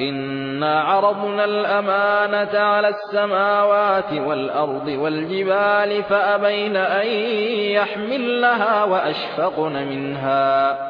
إنا عرضنا الأمانة على السماوات والأرض والجبال فأبين أن يحملنها وأشفقن منها